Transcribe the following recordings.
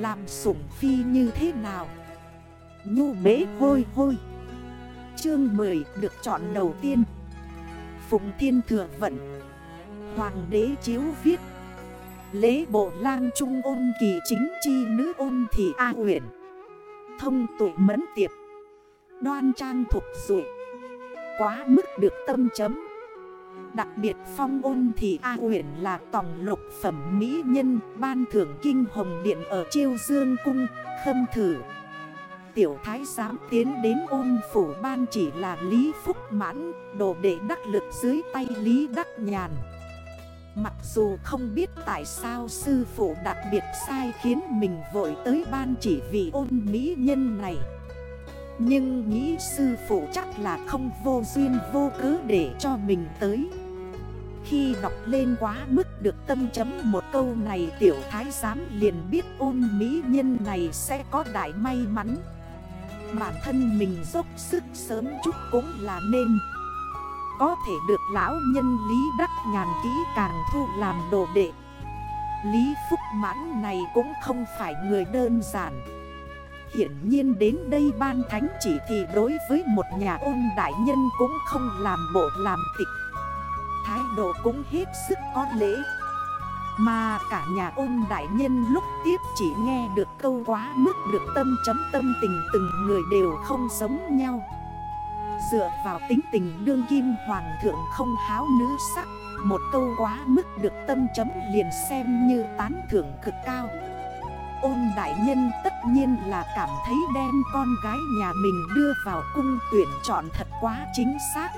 Làm sủng phi như thế nào? Nhu bế hôi hôi. Chương 10 được chọn đầu tiên. Phụng Thiên Thừa Vận. Hoàng đế chiếu viết. Lễ bộ lang trung ôn kỳ chính chi nữ ôn thị A huyện Thông tuổi mẫn tiệp. Đoan trang thuộc dụ. Quá mức được tâm chấm. Đặc biệt phong ôn thì A huyện là tòng lục phẩm mỹ nhân, Ban thưởng kinh hồng điện ở Chiêu Dương Cung, Khâm thử. Tiểu thái giám tiến đến ôn phủ ban chỉ là Lý Phúc Mãn, Đồ đệ đắc lực dưới tay Lý Đắc Nhàn. Mặc dù không biết tại sao sư phụ đặc biệt sai khiến mình vội tới ban chỉ vì ôn mỹ nhân này. Nhưng nghĩ sư phụ chắc là không vô duyên vô cớ để cho mình tới. Khi đọc lên quá mức được tâm chấm một câu này, tiểu thái giám liền biết ôn mỹ nhân này sẽ có đại may mắn. Bản thân mình dốc sức sớm chút cũng là nên. Có thể được lão nhân Lý Đắc Nhàn kỹ càng thu làm đồ đệ. Lý Phúc Mãn này cũng không phải người đơn giản. Hiển nhiên đến đây ban thánh chỉ thì đối với một nhà ôn đại nhân cũng không làm bộ làm tịch. Thái độ cũng hết sức có lễ. Mà cả nhà ôn đại nhân lúc tiếp chỉ nghe được câu quá mức được tâm chấm tâm tình từng người đều không giống nhau. Dựa vào tính tình đương kim hoàng thượng không háo nữ sắc, Một câu quá mức được tâm chấm liền xem như tán thưởng cực cao. Ôn đại nhân tất nhiên là cảm thấy đem con gái nhà mình đưa vào cung tuyển chọn thật quá chính xác.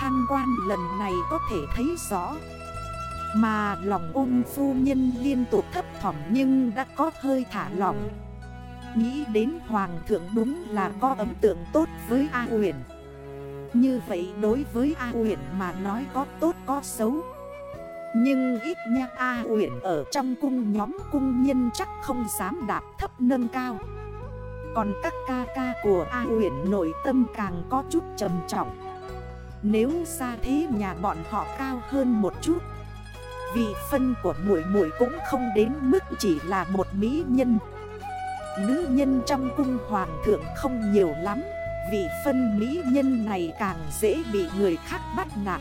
Thăng quan lần này có thể thấy rõ. Mà lòng ôn phu nhân liên tục thấp thỏm nhưng đã có hơi thả lỏng. Nghĩ đến hoàng thượng đúng là có ấn tượng tốt với A huyền Như vậy đối với A huyền mà nói có tốt có xấu. Nhưng ít nha, A huyện ở trong cung nhóm cung nhân chắc không dám đạp thấp nâng cao. Còn các ca ca của A huyện nội tâm càng có chút trầm trọng. Nếu xa thế nhà bọn họ cao hơn một chút Vị phân của mũi mũi cũng không đến mức chỉ là một mỹ nhân. Nữ nhân trong cung hoàng thượng không nhiều lắm Vị phân mỹ nhân này càng dễ bị người khác bắt nạt.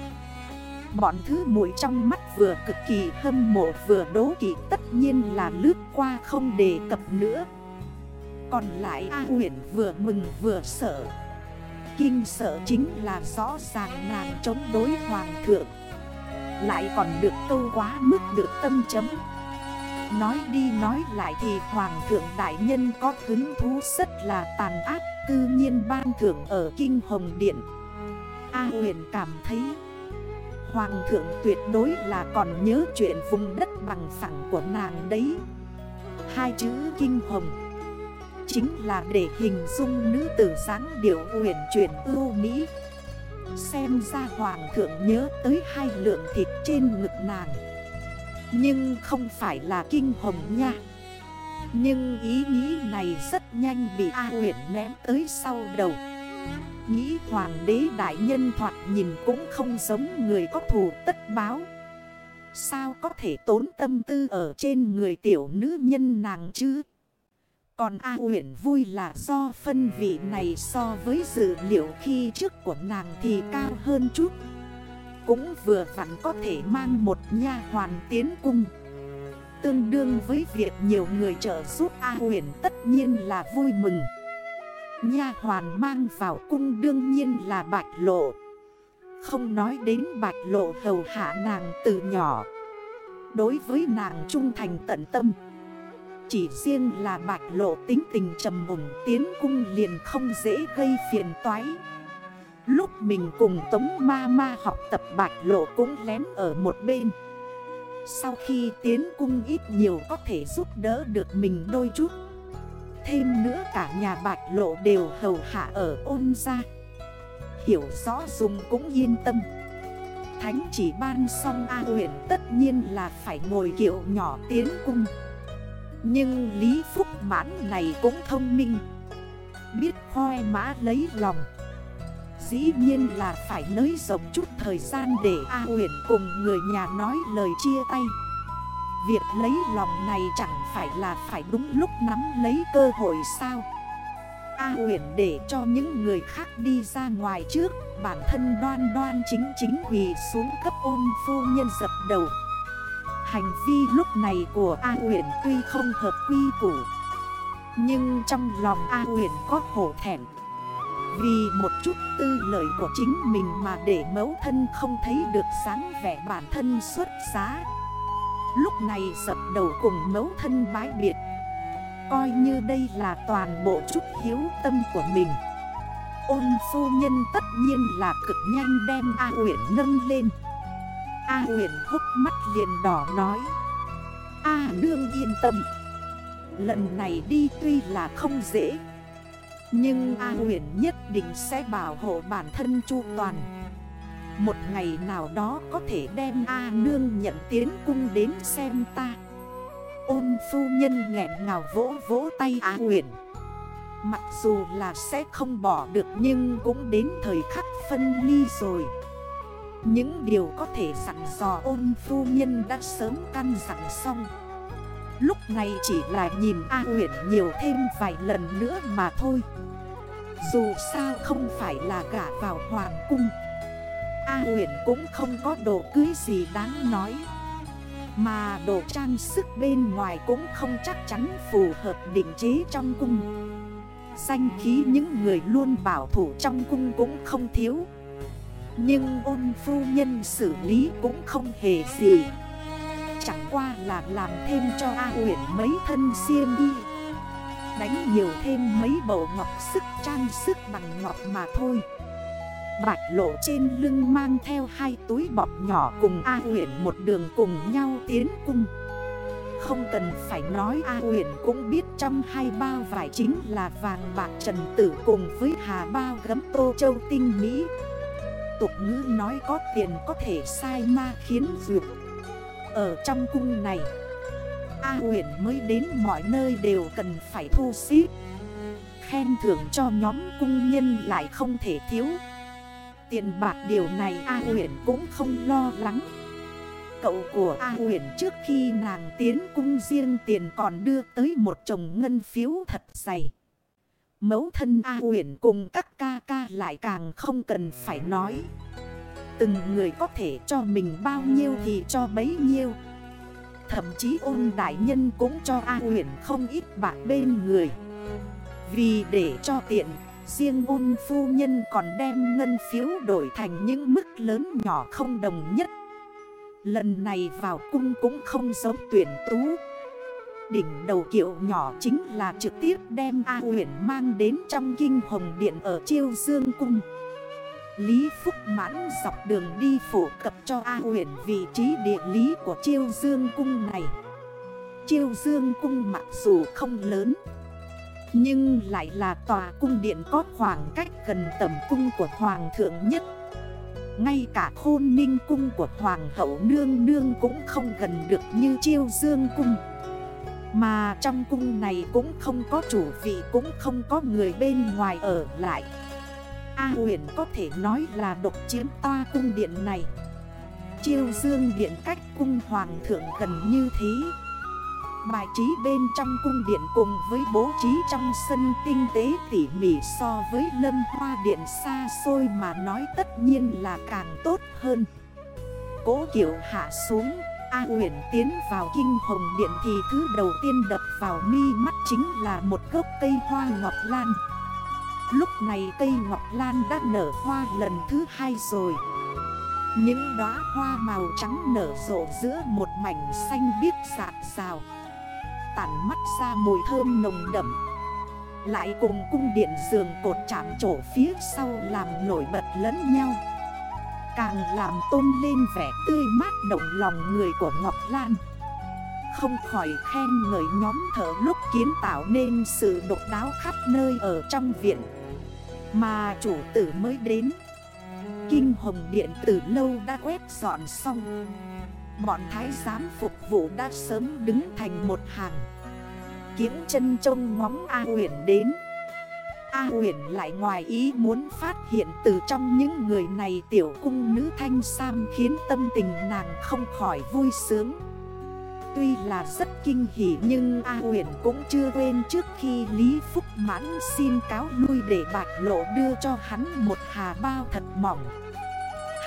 Bọn thứ mũi trong mắt vừa cực kỳ hâm mộ vừa đố kỵ tất nhiên là lướt qua không đề cập nữa. Còn lại A Nguyễn vừa mừng vừa sợ. Kinh sợ chính là rõ ràng nàng chống đối hoàng thượng. Lại còn được câu quá mức được tâm chấm. Nói đi nói lại thì Hoàng thượng Đại Nhân có hứng thú rất là tàn ác tự nhiên ban thưởng ở Kinh Hồng Điện. A huyền cảm thấy Hoàng thượng tuyệt đối là còn nhớ chuyện vùng đất bằng phẳng của nàng đấy. Hai chữ Kinh Hồng Chính là để hình dung nữ tử sáng điệu huyền chuyển ưu Mỹ. Xem ra Hoàng thượng nhớ tới hai lượng thịt trên ngực nàng. Nhưng không phải là kinh hồng nha. Nhưng ý nghĩ này rất nhanh bị A huyện ném tới sau đầu. Nghĩ hoàng đế đại nhân thoạt nhìn cũng không giống người có thù tất báo. Sao có thể tốn tâm tư ở trên người tiểu nữ nhân nàng chứ? Còn A huyện vui là do phân vị này so với dự liệu khi trước của nàng thì cao hơn chút. Cũng vừa vặn có thể mang một nha hoàn tiến cung. Tương đương với việc nhiều người trợ giúp A huyền tất nhiên là vui mừng. Nha hoàn mang vào cung đương nhiên là bạch lộ. Không nói đến bạch lộ hầu hạ nàng từ nhỏ. Đối với nàng trung thành tận tâm. Chỉ riêng là bạch lộ tính tình trầm mùng tiến cung liền không dễ gây phiền toái. Lúc mình cùng Tống Ma Ma học tập bạch lộ cũng lén ở một bên. Sau khi tiến cung ít nhiều có thể giúp đỡ được mình đôi chút. Thêm nữa cả nhà bạch lộ đều hầu hạ ở ôn ra Hiểu rõ dùng cũng yên tâm. Thánh chỉ ban xong A huyện tất nhiên là phải ngồi kiệu nhỏ tiến cung. Nhưng Lý Phúc Mãn này cũng thông minh. Biết khoe mã lấy lòng. Dĩ nhiên là phải nới rộng chút thời gian để A huyện cùng người nhà nói lời chia tay. Việc lấy lòng này chẳng phải là phải đúng lúc nắm lấy cơ hội sao? A huyền để cho những người khác đi ra ngoài trước, Bản thân đoan đoan chính chính quỳ xuống cấp ôn phu nhân dập đầu. Hành vi lúc này của A huyền tuy không hợp quy củ, Nhưng trong lòng A huyền có hổ thẹn. Vì một chút tư lợi của chính mình mà để mẫu thân không thấy được sáng vẻ bản thân xuất giá. Lúc này sập đầu cùng mẫu thân bái biệt. Coi như đây là toàn bộ chút hiếu tâm của mình. Ôn phu nhân tất nhiên là cực nhanh đem A huyện nâng lên. A huyện hút mắt liền đỏ nói. A đương yên tâm. Lần này đi tuy là không dễ. Nhưng A huyện nhất định sẽ bảo hộ bản thân chu toàn. Một ngày nào đó có thể đem A nương nhận tiến cung đến xem ta. Ôn phu nhân nghẹn ngào vỗ vỗ tay A Nguyễn Mặc dù là sẽ không bỏ được nhưng cũng đến thời khắc phân ly rồi. Những điều có thể sẵn dò ôn phu nhân đã sớm căn dặn xong. Lúc này chỉ là nhìn A Nguyễn nhiều thêm vài lần nữa mà thôi. Dù sao không phải là gả vào hoàng cung. A huyện cũng không có đồ cưới gì đáng nói. Mà đồ trang sức bên ngoài cũng không chắc chắn phù hợp định chế trong cung. Danh khí những người luôn bảo thủ trong cung cũng không thiếu. Nhưng ôn phu nhân xử lý cũng không hề gì. Chẳng qua là làm thêm cho A huyện mấy thân siêm y Đánh nhiều thêm mấy bầu ngọc sức trang sức bằng ngọc mà thôi. Bạch lộ trên lưng mang theo hai túi bọc nhỏ cùng A huyện một đường cùng nhau tiến cung. Không cần phải nói A huyện cũng biết trong hai bao vải chính là vàng bạc trần tử cùng với hà bao gấm tô châu tinh mỹ. Tục ngữ nói có tiền có thể sai ma khiến dược. Ở trong cung này, A huyện mới đến mọi nơi đều cần phải thu xếp. Khen thưởng cho nhóm cung nhân lại không thể thiếu. Tiền bạc điều này A huyền cũng không lo lắng cậu của A huyền trước khi nàng tiến cung riêng tiền còn đưa tới một chồng ngân phiếu thật dày. Mẫu thân A huyền cùng các ca ca lại càng không cần phải nói. Từng người có thể cho mình bao nhiêu thì cho bấy nhiêu. Thậm chí ôn đại nhân cũng cho A huyền không ít bạc bên người. Vì để cho tiện, riêng ôn phu nhân còn đem ngân phiếu đổi thành những mức lớn nhỏ không đồng nhất. Lần này vào cung cũng không giống tuyển tú. Đỉnh đầu kiệu nhỏ chính là trực tiếp đem A huyền mang đến trong kinh hồng điện ở Chiêu Dương Cung. Lý Phúc mãn dọc đường đi phổ cập cho A huyền vị trí địa lý của Chiêu Dương Cung này. Chiêu Dương Cung mặc dù không lớn nhưng lại là tòa cung điện có khoảng cách gần tầm cung của Hoàng thượng nhất. Ngay cả khôn ninh cung của Hoàng hậu Nương Nương cũng không gần được như chiêu dương cung. Mà trong cung này cũng không có chủ vị, cũng không có người bên ngoài ở lại. A huyền có thể nói là độc chiếm toa cung điện này. Chiêu dương điện cách cung hoàng thượng gần như thế. Bài trí bên trong cung điện cùng với bố trí trong sân tinh tế tỉ mỉ so với lâm hoa điện xa xôi mà nói tất nhiên là càng tốt hơn. Cố kiểu hạ xuống, A uyển tiến vào kinh hồng điện thì thứ đầu tiên đập vào mi mắt chính là một gốc cây hoa ngọc lan. Lúc này cây ngọc lan đã nở hoa lần thứ hai rồi. Những đóa hoa màu trắng nở rộ giữa một mảnh xanh biếc sạc rào tản mắt ra mùi thơm nồng đậm. Lại cùng cung điện giường cột chạm trổ phía sau làm nổi bật lẫn nhau. Càng làm tôn lên vẻ tươi mát động lòng người của Ngọc Lan. Không khỏi khen ngợi nhóm thở lúc kiến tạo nên sự độc đáo khắp nơi ở trong viện. Mà chủ tử mới đến. Kinh Hồng Điện từ lâu đã quét dọn xong. Bọn thái giám phục vụ đã sớm đứng thành một hàng. Kiếm chân trông ngóng A huyển đến. A huyển lại ngoài ý muốn phát hiện từ trong những người này tiểu cung nữ thanh sam khiến tâm tình nàng không khỏi vui sướng. Tuy là rất kinh hỉ nhưng A huyển cũng chưa quên trước khi Lý Phúc Mãn xin cáo lui để bạch lộ đưa cho hắn một hà bao thật mỏng.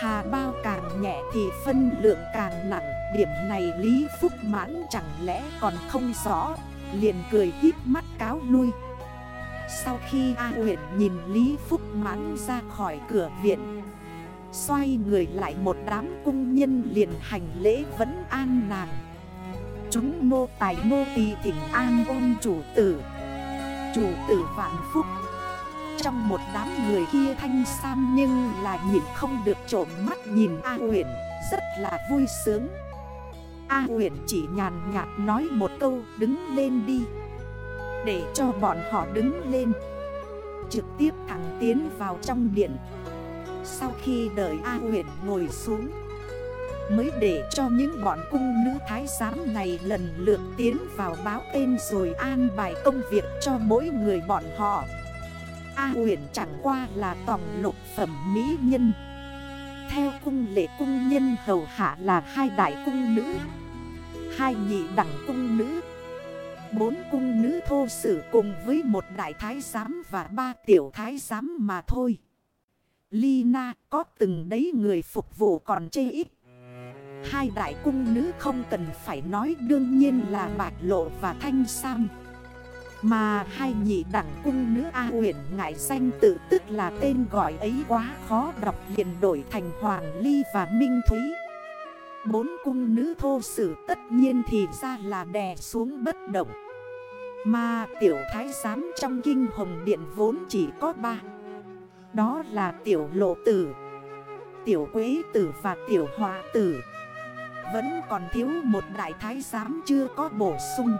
Hà bao càng nhẹ thì phân lượng càng nặng. Điểm này Lý Phúc Mãn chẳng lẽ còn không rõ? Liền cười hít mắt cáo lui. Sau khi A huyện nhìn Lý Phúc Mãn ra khỏi cửa viện, Xoay người lại một đám cung nhân liền hành lễ vẫn an nàng. Chúng nô tài nô tỳ thỉnh an ôn chủ tử. Chủ tử vạn phúc trong một đám người kia thanh sam nhưng là nhìn không được trộm mắt nhìn A nguyễn Rất là vui sướng. A nguyễn chỉ nhàn nhạt nói một câu, đứng lên đi. Để cho bọn họ đứng lên. Trực tiếp thẳng tiến vào trong điện. Sau khi đợi A nguyễn ngồi xuống, Mới để cho những bọn cung nữ thái giám này lần lượt tiến vào báo tên rồi an bài công việc cho mỗi người bọn họ. A huyền chẳng qua là tòng lục phẩm mỹ nhân. Theo cung lệ cung nhân hầu hạ là hai đại cung nữ, Hai nhị đẳng cung nữ, Bốn cung nữ thô sử cùng với một đại thái giám và ba tiểu thái giám mà thôi. Lina có từng đấy người phục vụ còn chê ít. Hai đại cung nữ không cần phải nói, đương nhiên là Bạch Lộ và Thanh Sam. Mà hai nhị đẳng cung nữ A huyền ngại danh tự tức là tên gọi ấy quá khó đọc liền đổi thành Hoàng Ly và Minh Thúy. Bốn cung nữ thô sử tất nhiên thì ra là đè xuống bất động. Mà tiểu thái giám trong kinh hồng điện vốn chỉ có ba. Đó là tiểu lộ tử, Tiểu quế tử và tiểu hòa tử. Vẫn còn thiếu một đại thái giám chưa có bổ sung.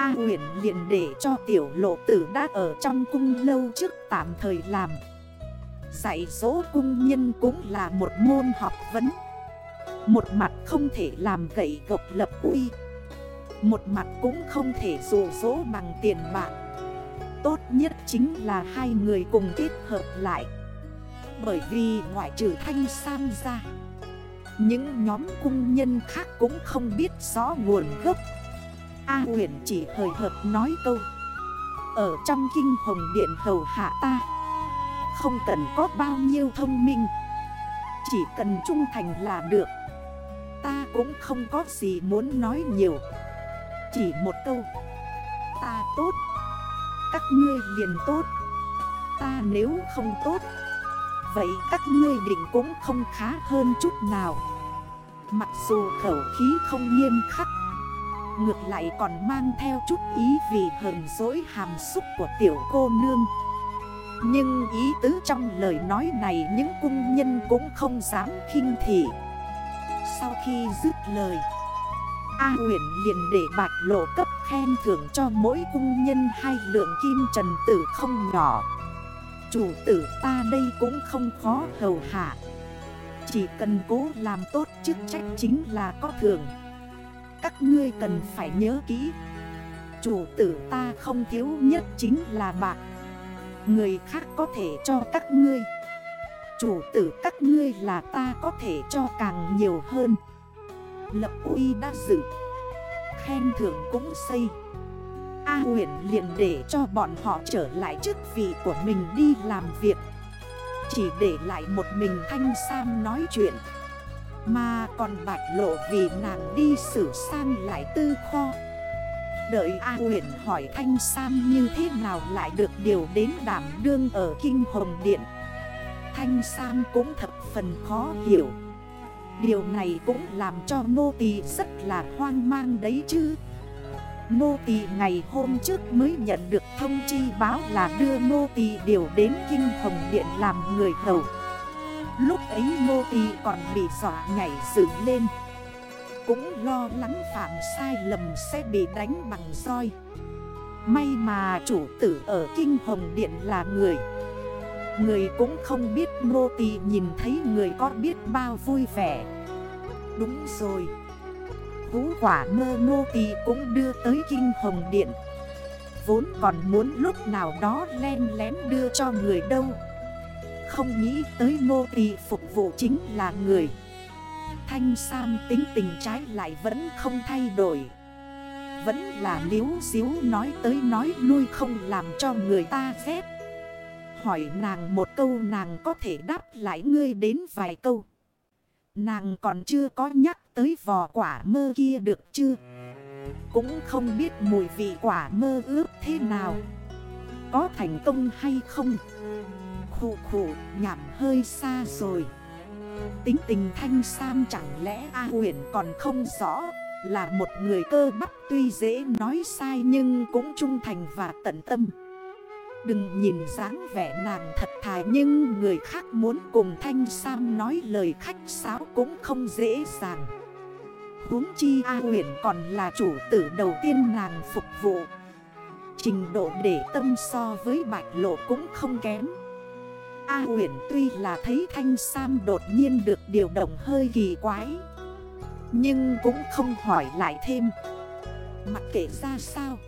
A huyền liền để cho tiểu lộ tử đã ở trong cung lâu trước tạm thời làm. Dạy dỗ cung nhân cũng là một môn học vấn. Một mặt không thể làm gậy gộc lập uy. Một mặt cũng không thể rủ dỗ bằng tiền bạc. Tốt nhất chính là hai người cùng kết hợp lại. Bởi vì ngoại trừ thanh sam ra, Những nhóm cung nhân khác cũng không biết rõ nguồn gốc. A huyền chỉ hời hợt nói câu. Ở trong kinh hồng điện hầu hạ ta, Không cần có bao nhiêu thông minh. Chỉ cần trung thành là được. Ta cũng không có gì muốn nói nhiều. Chỉ một câu. Ta tốt. Các ngươi liền tốt. Ta nếu không tốt, Vậy các ngươi định cũng không khá hơn chút nào. Mặc dù khẩu khí không nghiêm khắc Ngược lại còn mang theo chút ý vì hờn dỗi hàm xúc của tiểu cô nương. Nhưng ý tứ trong lời nói này những cung nhân cũng không dám khinh thị. Sau khi dứt lời, A huyền liền để bạch lộ cấp khen thưởng cho mỗi cung nhân hai lượng kim trần tử không nhỏ. Chủ tử ta đây cũng không khó hầu hạ. Chỉ cần cố làm tốt chức trách chính là có thưởng. Các ngươi cần phải nhớ kỹ. Chủ tử ta không thiếu nhất chính là bạc. Người khác có thể cho các ngươi. Chủ tử các ngươi là ta có thể cho càng nhiều hơn. Lập uy đã dựng Khen thưởng cũng xây. A huyện liền để cho bọn họ trở lại chức vị của mình đi làm việc. Chỉ để lại một mình Thanh Sam nói chuyện. Mà còn bạch lộ vì nàng đi xử sang lại tư kho. Đợi A huyện hỏi Thanh Sam như thế nào lại được điều đến đảm đương ở Kinh Hồng Điện. Thanh Sam cũng thập phần khó hiểu. Điều này cũng làm cho nô tỳ rất là hoang mang đấy chứ. Nô tỳ ngày hôm trước mới nhận được thông chi báo là đưa nô tỳ điều đến Kinh Hồng Điện làm người hầu. Lúc ấy nô tì còn bị dọa nhảy dựng lên. Cũng lo lắng phạm sai lầm sẽ bị đánh bằng roi. May mà chủ tử ở Kinh Hồng Điện là người. Người cũng không biết nô tỳ nhìn thấy người có biết bao vui vẻ. Đúng rồi. Vũ quả mơ nô tỳ cũng đưa tới kinh hồng điện. Vốn còn muốn lúc nào đó len lén đưa cho người đâu. Không nghĩ tới nô tỳ phục vụ chính là người. Thanh Sam tính tình trái lại vẫn không thay đổi. Vẫn là liếu xíu nói tới nói lui không làm cho người ta ghét. Hỏi nàng một câu nàng có thể đáp lại ngươi đến vài câu. Nàng còn chưa có nhắc tới vò quả mơ kia được chưa Cũng không biết mùi vị quả mơ ướp thế nào. Có thành công hay không? Khủ khủ nhảm hơi xa rồi Tính tình thanh sam chẳng lẽ A huyền còn không rõ, Là một người cơ bắp tuy dễ nói sai nhưng cũng trung thành và tận tâm Đừng nhìn dáng vẻ nàng thật thà nhưng người khác muốn cùng Thanh Sam nói lời khách sáo cũng không dễ dàng. huống chi A huyền còn là chủ tử đầu tiên nàng phục vụ. Trình độ để tâm so với bạch lộ cũng không kém. A huyền tuy là thấy Thanh Sam đột nhiên được điều động hơi kỳ quái. Nhưng cũng không hỏi lại thêm. Mặc kệ ra sao.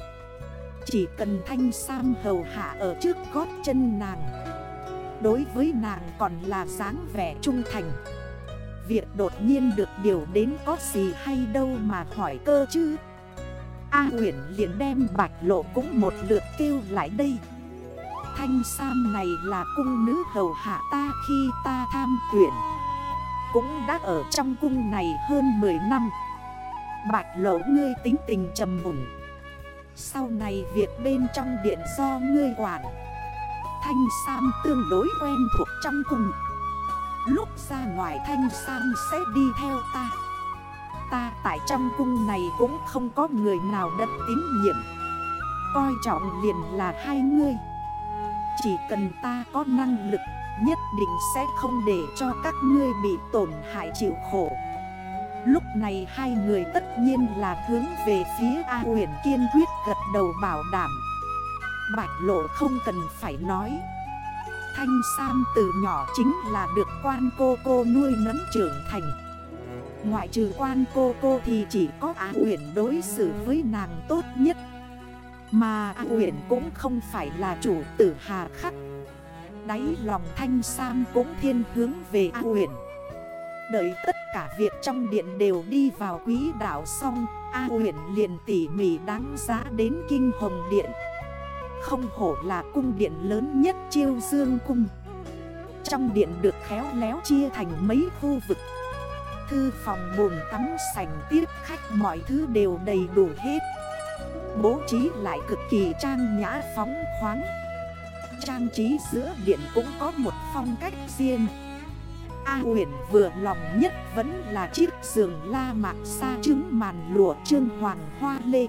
Chỉ cần thanh sam hầu hạ ở trước gót chân nàng, Đối với nàng còn là dáng vẻ trung thành Việc đột nhiên được điều đến có gì hay đâu mà hỏi cơ chứ A huyển liền đem bạch lộ cũng một lượt kêu lại đây Thanh Sam này là cung nữ hầu hạ ta khi ta tham tuyển. Cũng đã ở trong cung này hơn 10 năm. Bạch Lỗ ngươi tính tình trầm mùng sau này việc bên trong điện do ngươi quản. Thanh Sam tương đối quen thuộc trong cung, Lúc ra ngoài Thanh Sam sẽ đi theo ta. Ta tại trong cung này cũng không có người nào đất tín nhiệm. Coi trọng liền là hai ngươi. Chỉ cần ta có năng lực, Nhất định sẽ không để cho các ngươi bị tổn hại chịu khổ. Lúc này hai người tất nhiên là hướng về phía A huyền kiên quyết gật đầu bảo đảm. Bạch lộ không cần phải nói. Thanh Sam từ nhỏ chính là được quan cô cô nuôi nấng trưởng thành. Ngoại trừ quan cô cô thì chỉ có A huyền đối xử với nàng tốt nhất. Mà A cũng không phải là chủ tử hà khắc. Đáy lòng Thanh Sam cũng thiên hướng về A Đợi tất cả việc trong điện đều đi vào quý đảo xong, A uyển liền tỉ mỉ đáng giá đến kinh hồng điện. Không hổ là cung điện lớn nhất chiêu dương cung. Trong điện được khéo léo chia thành mấy khu vực. Thư phòng bồn tắm sành tiếp khách mọi thứ đều đầy đủ hết. Bố trí lại cực kỳ trang nhã phóng khoáng. Trang trí giữa điện cũng có một phong cách riêng. A huyền vừa lòng nhất vẫn là chiếc giường la mạc sa trứng màn lụa trương hoàng hoa lê.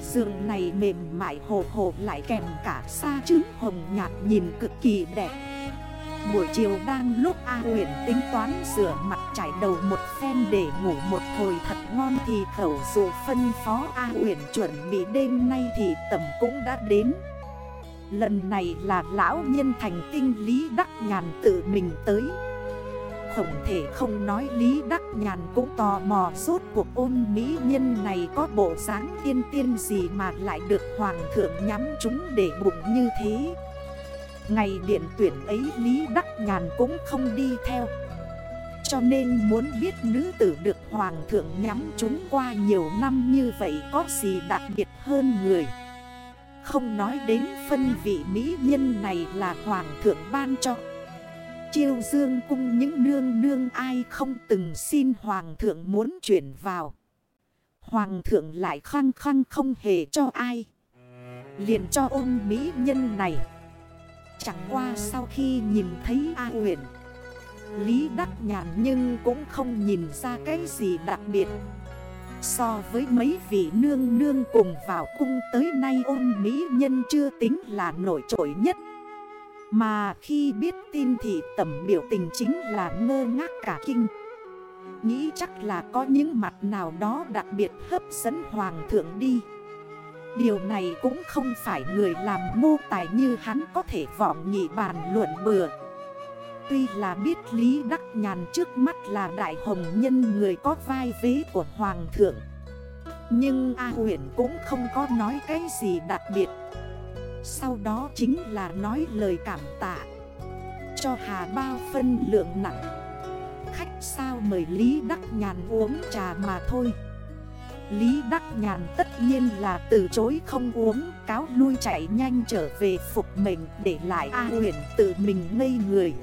Giường này mềm mại hồ hồ lại kèm cả sa trứng hồng nhạt nhìn cực kỳ đẹp. Buổi chiều đang lúc A huyền tính toán rửa mặt trải đầu một phen để ngủ một hồi thật ngon Thì khẩu dù phân phó A huyền chuẩn bị đêm nay thì tầm cũng đã đến Lần này là lão nhân thành tinh lý đắc nhàn tự mình tới không thể không nói Lý Đắc Nhàn cũng tò mò suốt cuộc ôn mỹ nhân này có bộ dáng tiên tiên gì mà lại được Hoàng thượng nhắm chúng để bụng như thế. Ngày điện tuyển ấy Lý Đắc Nhàn cũng không đi theo. Cho nên muốn biết nữ tử được Hoàng thượng nhắm chúng qua nhiều năm như vậy có gì đặc biệt hơn người. Không nói đến phân vị mỹ nhân này là Hoàng thượng ban cho. Chiêu dương cung những nương nương ai không từng xin hoàng thượng muốn chuyển vào. Hoàng thượng lại khăng khăng không hề cho ai. Liền cho ôn mỹ nhân này. Chẳng qua sau khi nhìn thấy A huyền Lý đắc nhàn nhưng cũng không nhìn ra cái gì đặc biệt. So với mấy vị nương nương cùng vào cung tới nay ôn mỹ nhân chưa tính là nổi trội nhất. Mà khi biết tin thì tẩm biểu tình chính là ngơ ngác cả kinh. Nghĩ chắc là có những mặt nào đó đặc biệt hấp dẫn hoàng thượng đi. Điều này cũng không phải người làm mô tài như hắn có thể vọng nhị bàn luận bừa. Tuy là biết Lý Đắc Nhàn trước mắt là đại hồng nhân người có vai vế của hoàng thượng, Nhưng A huyện cũng không có nói cái gì đặc biệt. Sau đó chính là nói lời cảm tạ Cho Hà Bao phân lượng nặng. Khách sao mời Lý Đắc Nhàn uống trà mà thôi. Lý Đắc Nhàn tất nhiên là từ chối không uống, Cáo lui chạy nhanh trở về phục mình Để lại A huyền tự mình ngây người.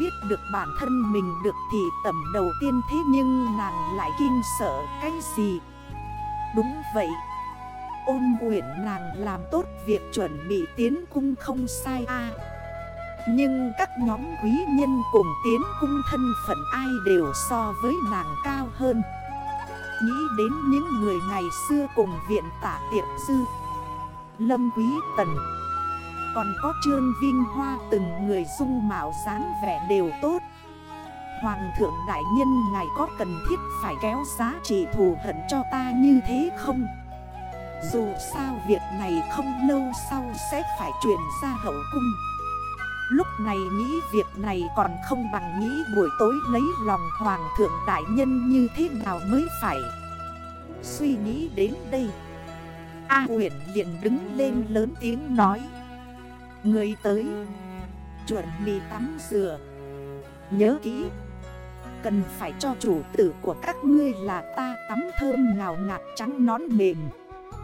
Biết được bản thân mình được thì tầm đầu tiên thế Nhưng nàng lại kinh sợ cái gì? Đúng vậy. Ôn quyển nàng làm tốt việc chuẩn bị tiến cung không sai a. Nhưng các nhóm quý nhân cùng tiến cung thân phận ai đều so với nàng cao hơn. Nghĩ đến những người ngày xưa cùng viện tả tiệp sư. Lâm quý tần. Còn có trương vinh hoa từng người dung mạo dáng vẻ đều tốt. Hoàng thượng đại nhân ngài có cần thiết phải kéo giá trị thù hận cho ta như thế không? Dù sao việc này không lâu sau sẽ phải chuyển ra hậu cung. Lúc này nghĩ việc này còn không bằng nghĩ buổi tối lấy lòng hoàng thượng đại nhân như thế nào mới phải. Suy nghĩ đến đây, A huyền liền đứng lên lớn tiếng nói, Người tới, Chuẩn bị tắm rửa. Nhớ kỹ, Cần phải cho chủ tử của các ngươi là ta tắm thơm ngào ngạt trắng nón mềm.